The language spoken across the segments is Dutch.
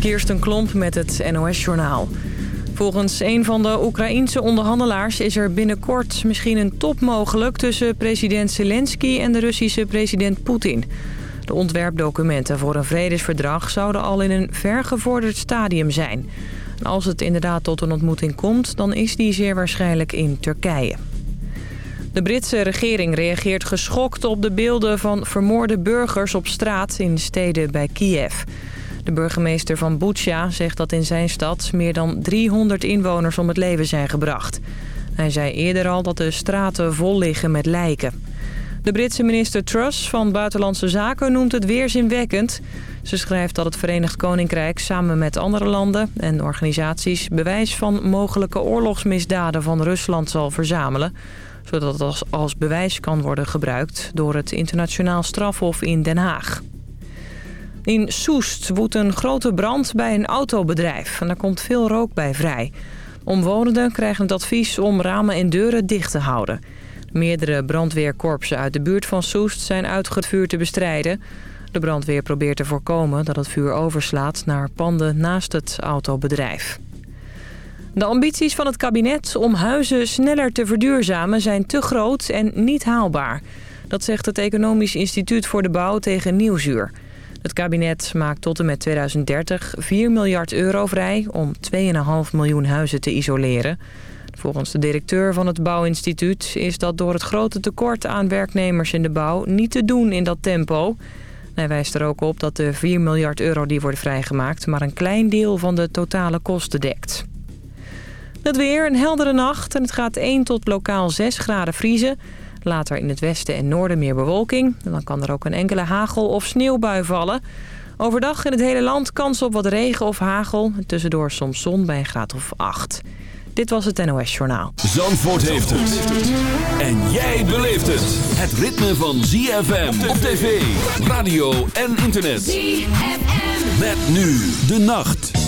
Kirsten Klomp met het NOS-journaal. Volgens een van de Oekraïense onderhandelaars is er binnenkort misschien een top mogelijk... tussen president Zelensky en de Russische president Poetin. De ontwerpdocumenten voor een vredesverdrag zouden al in een vergevorderd stadium zijn. als het inderdaad tot een ontmoeting komt, dan is die zeer waarschijnlijk in Turkije. De Britse regering reageert geschokt op de beelden van vermoorde burgers op straat in steden bij Kiev. De burgemeester van Butsja zegt dat in zijn stad meer dan 300 inwoners om het leven zijn gebracht. Hij zei eerder al dat de straten vol liggen met lijken. De Britse minister Truss van Buitenlandse Zaken noemt het weerzinwekkend. Ze schrijft dat het Verenigd Koninkrijk samen met andere landen en organisaties... bewijs van mogelijke oorlogsmisdaden van Rusland zal verzamelen zodat het als, bewijs kan worden gebruikt door het internationaal strafhof in Den Haag. In Soest woedt een grote brand bij een autobedrijf en daar komt veel rook bij vrij. Omwonenden krijgen het advies om ramen en deuren dicht te houden. Meerdere brandweerkorpsen uit de buurt van Soest zijn uitgevuurd te bestrijden. De brandweer probeert te voorkomen dat het vuur overslaat naar panden naast het autobedrijf. De ambities van het kabinet om huizen sneller te verduurzamen zijn te groot en niet haalbaar. Dat zegt het Economisch Instituut voor de Bouw tegen Nieuwsuur. Het kabinet maakt tot en met 2030 4 miljard euro vrij om 2,5 miljoen huizen te isoleren. Volgens de directeur van het Bouwinstituut is dat door het grote tekort aan werknemers in de bouw niet te doen in dat tempo. Hij wijst er ook op dat de 4 miljard euro die worden vrijgemaakt maar een klein deel van de totale kosten dekt. Het weer, een heldere nacht en het gaat 1 tot lokaal 6 graden vriezen. Later in het westen en noorden meer bewolking. En dan kan er ook een enkele hagel- of sneeuwbui vallen. Overdag in het hele land kans op wat regen of hagel. Tussendoor soms zon bij een graad of 8. Dit was het NOS Journaal. Zandvoort heeft het. En jij beleeft het. Het ritme van ZFM op tv, radio en internet. ZFM. Met nu de nacht.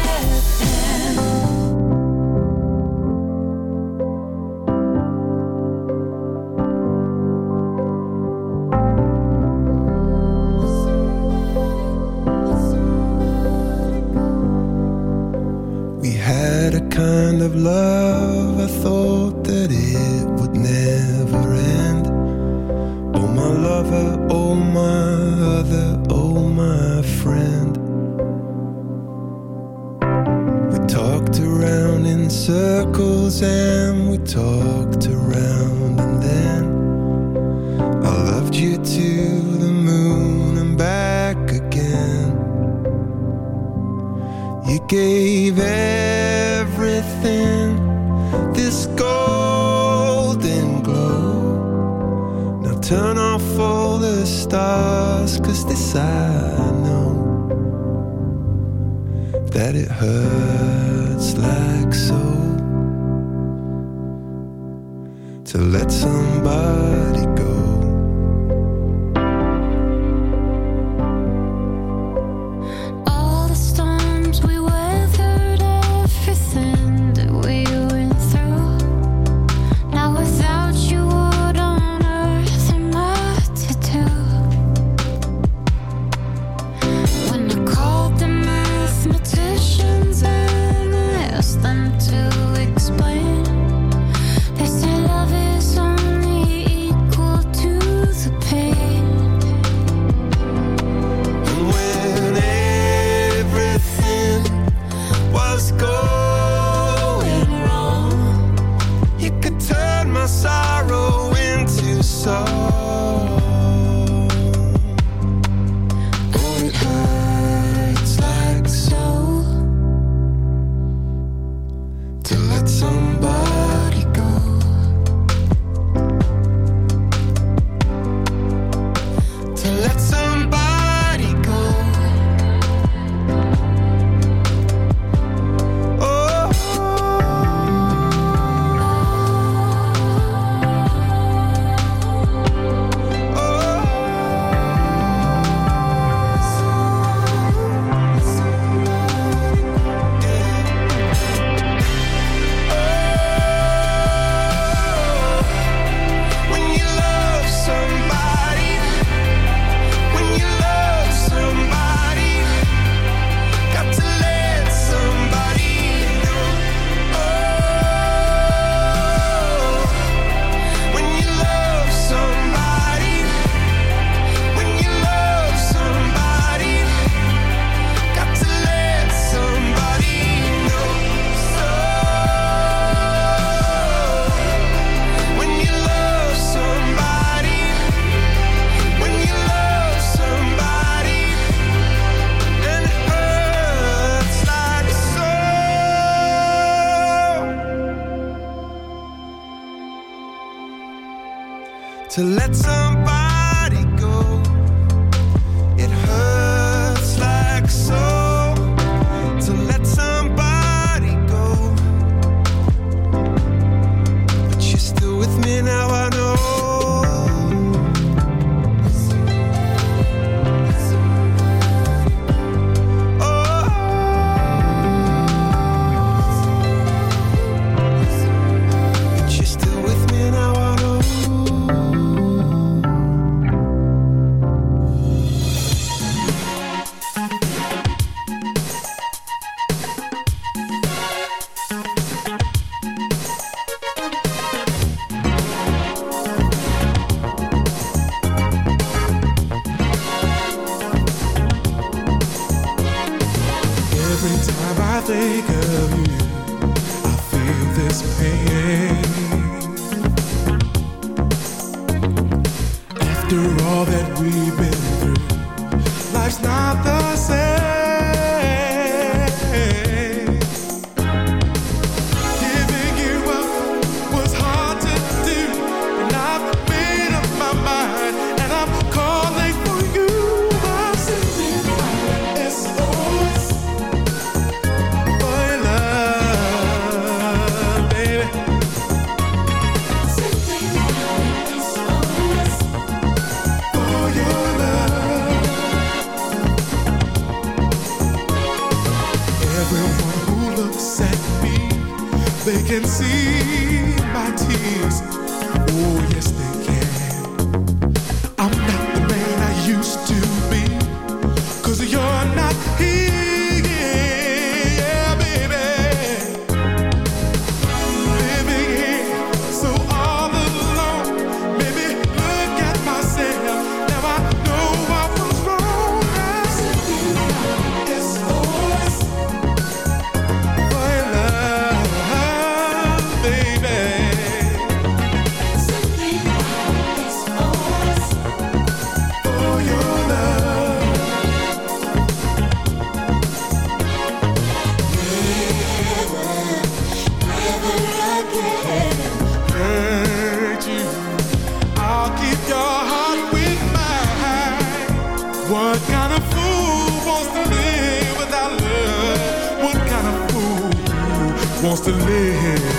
wants to live.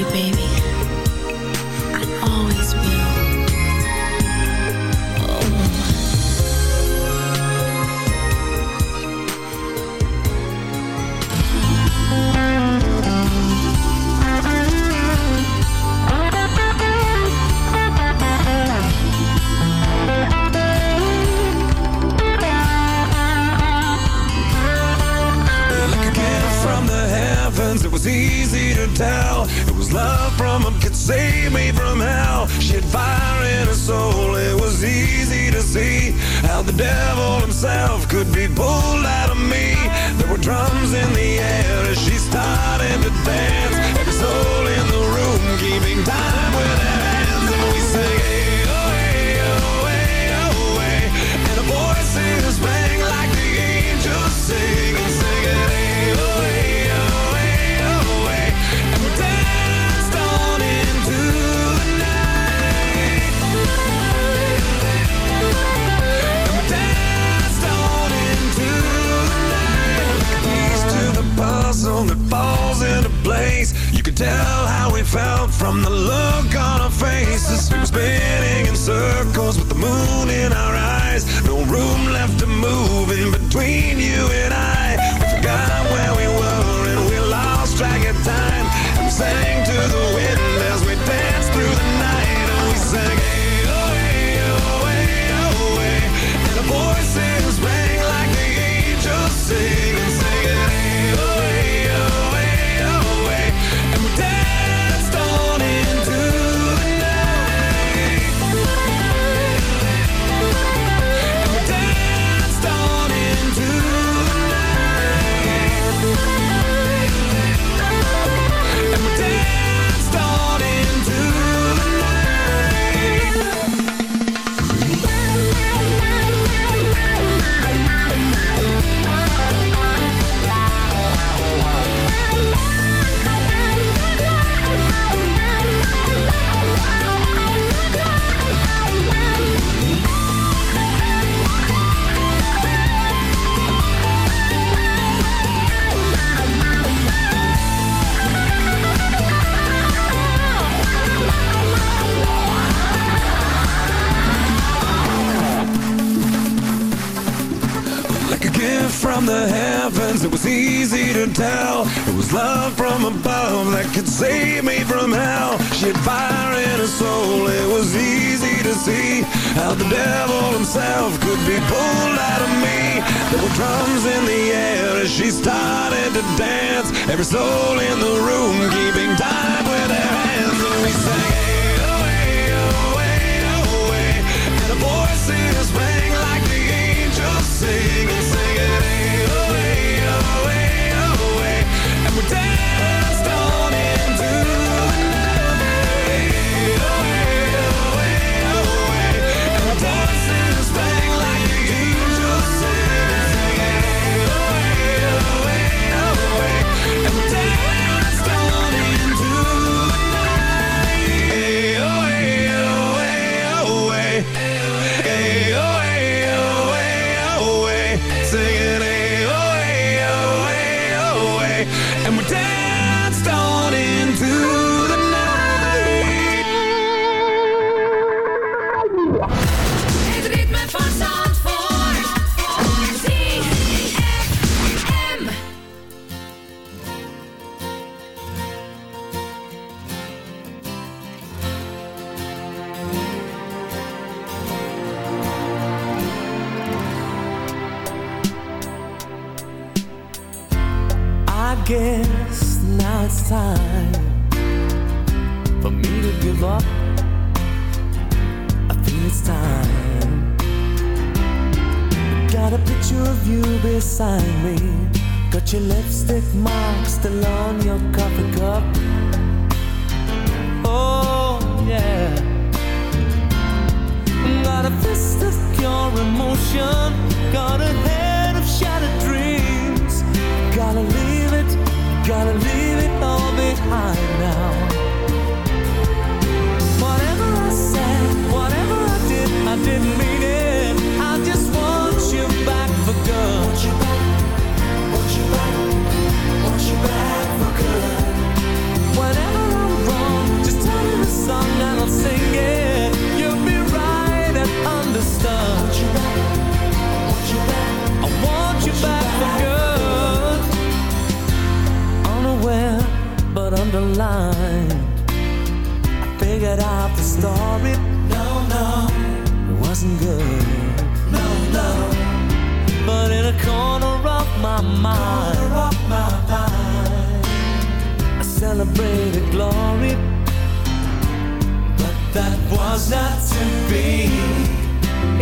you, baby.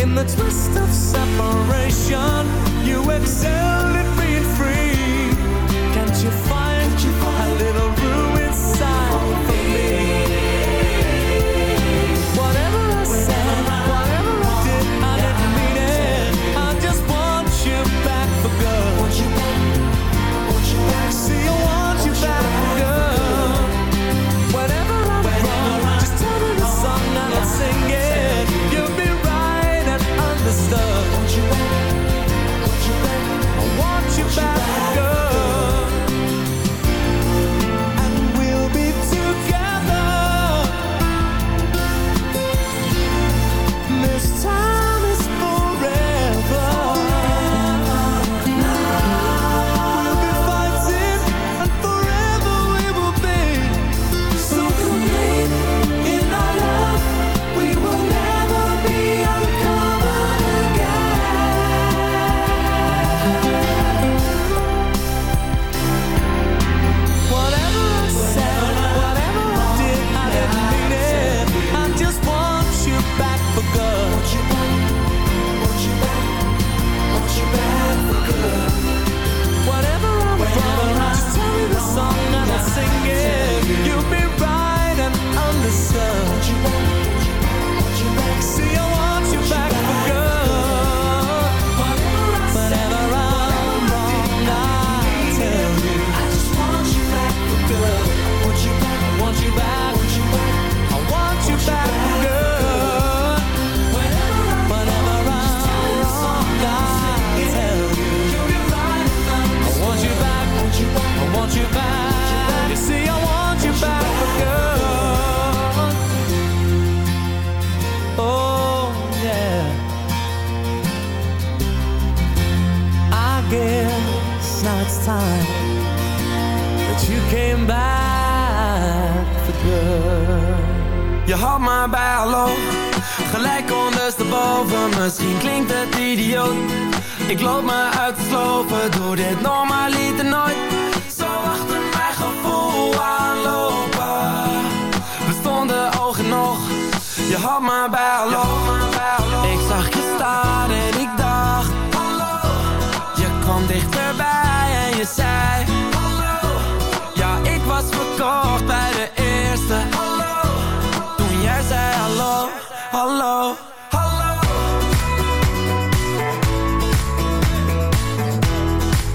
In the twist of separation, you excel. Time that you came back for good. Je had maar bij hallo, gelijk ondersteboven. Misschien klinkt het idioot. Ik loop me uit te slopen, doe dit normaliter nooit. Zo achter mijn gevoel aanlopen. We stonden ogen nog, je had maar bij hallo. Ik zag je staan en ik dacht, hallo. Je kwam dichterbij Ja, ik was verkocht bij de eerste, hallo. Toen jij zei hallo, hallo. hallo.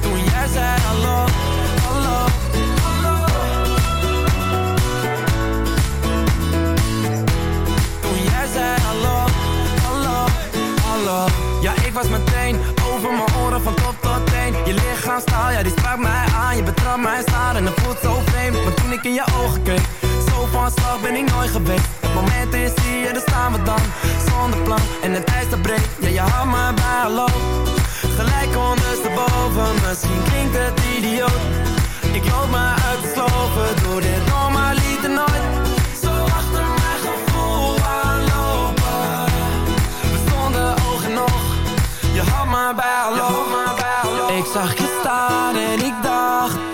Toen jij zei hallo, hallo, hallo. Toen jij zei hallo, hallo, hallo. Ja, ik was meteen over mijn oren van top tot teen. Je lichaamstaal, ja, zo vreemd. Maar toen ik in je ogen keek, zo van slag ben ik nooit geweest. Het moment is hier, daar staan we dan. Zonder plan en het ijs dat breekt. Ja, je had me bij hallo. Gelijk ondersteboven, misschien klinkt het idioot. Ik loop me uit te slopen, doe dit normaliter nooit. Zo achter mijn gevoel aanlopen. We stonden ogen nog, je had me bij. Ik zag je staan en ik dacht.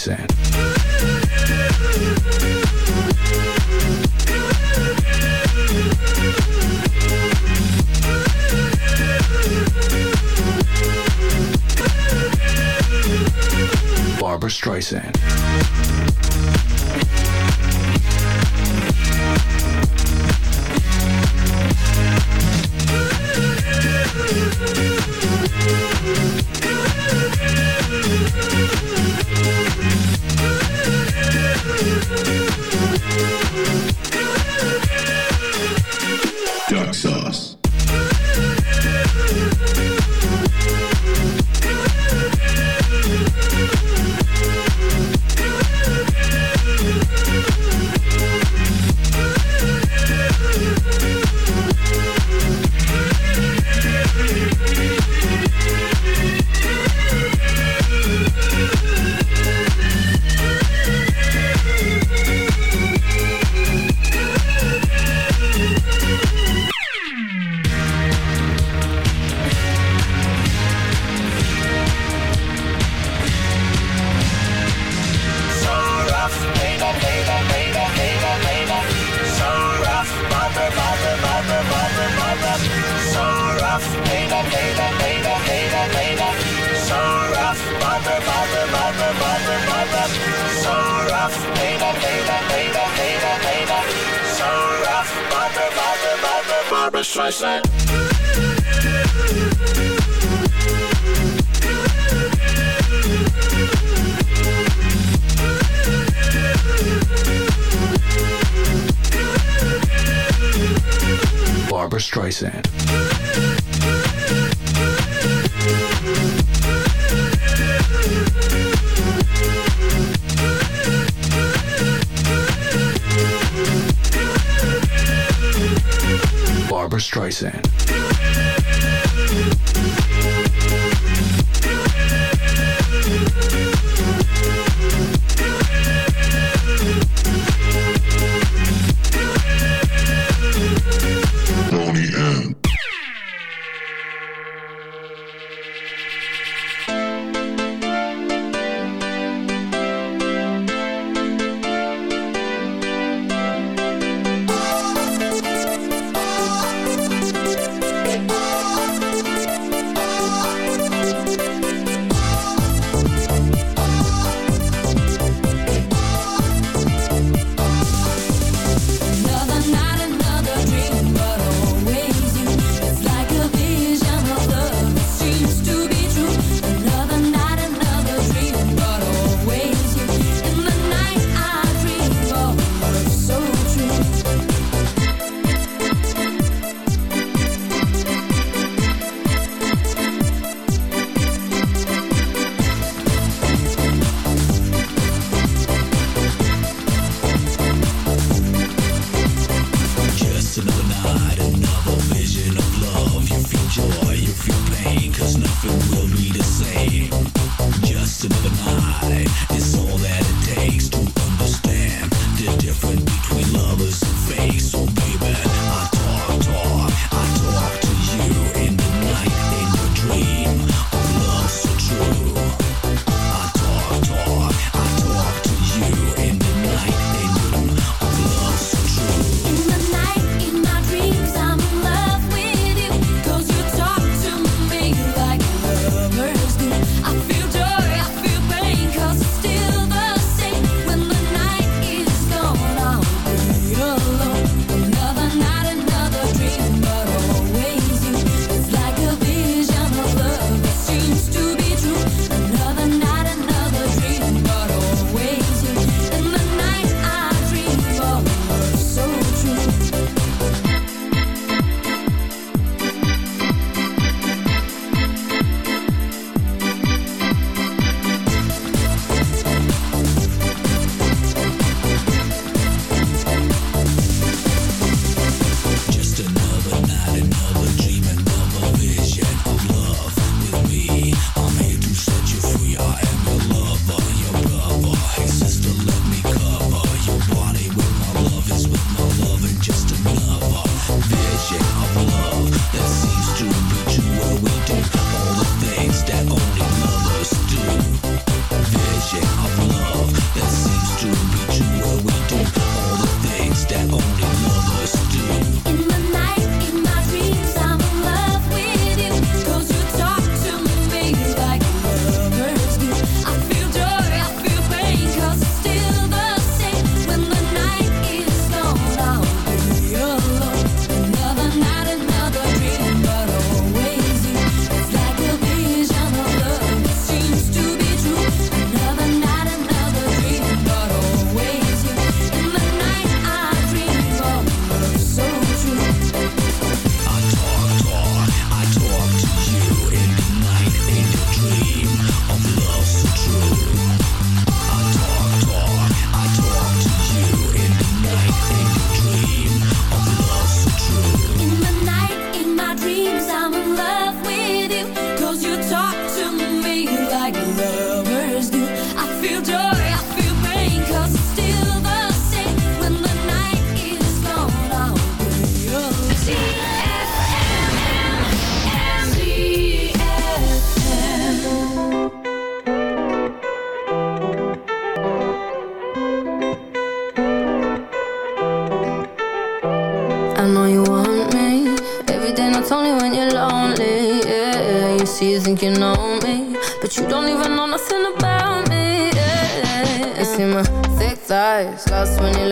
sand.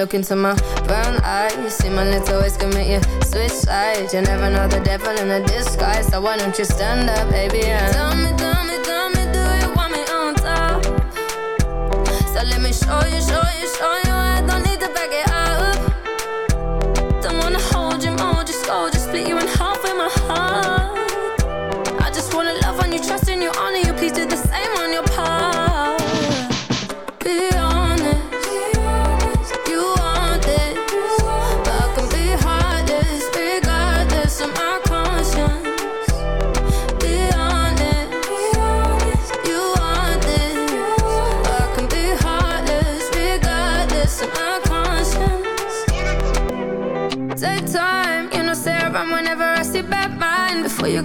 Look into my brown eyes. See my little ways can make you switch sides. You never know the devil in a disguise, so why don't you stand up, baby? And tell me, tell me, tell me, do you want me on top? So let me show you, show you, show you. I don't need to back it up. Don't wanna hold you, mold you, scold you, split you in half with my heart. I just wanna love on you, trust in you, honor you. Please do the same on your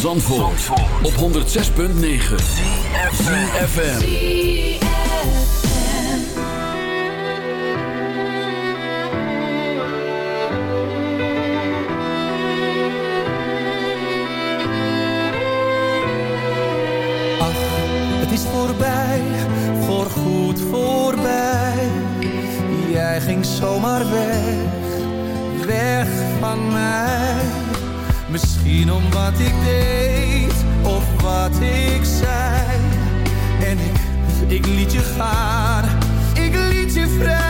Zandvoort, Zandvoort. op 106.9 ZFM Ach, het is voorbij, voor goed voorbij. Jij ging zomaar weg, weg van mij. Zien om wat ik deed of wat ik zei. En ik, ik liet je gaan, ik liet je vrij.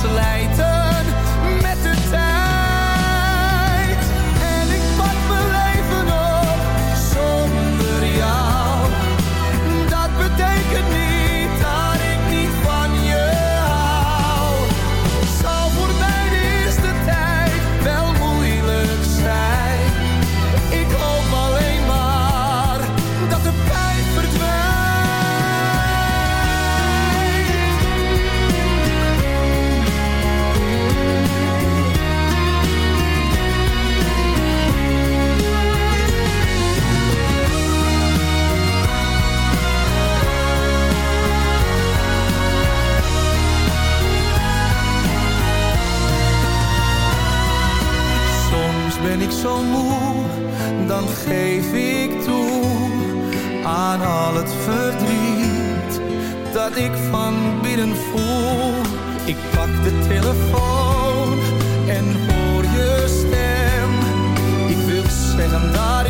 slide ben ik zo moe, dan geef ik toe aan al het verdriet dat ik van binnen voel. Ik pak de telefoon en hoor je stem. Ik wil zeggen dat